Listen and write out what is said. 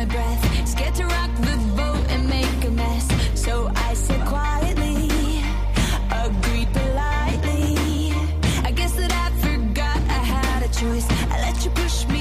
my breath, scared to rock the boat and make a mess. So I said quietly, agreed politely. I guess that I forgot I had a choice. I let you push me.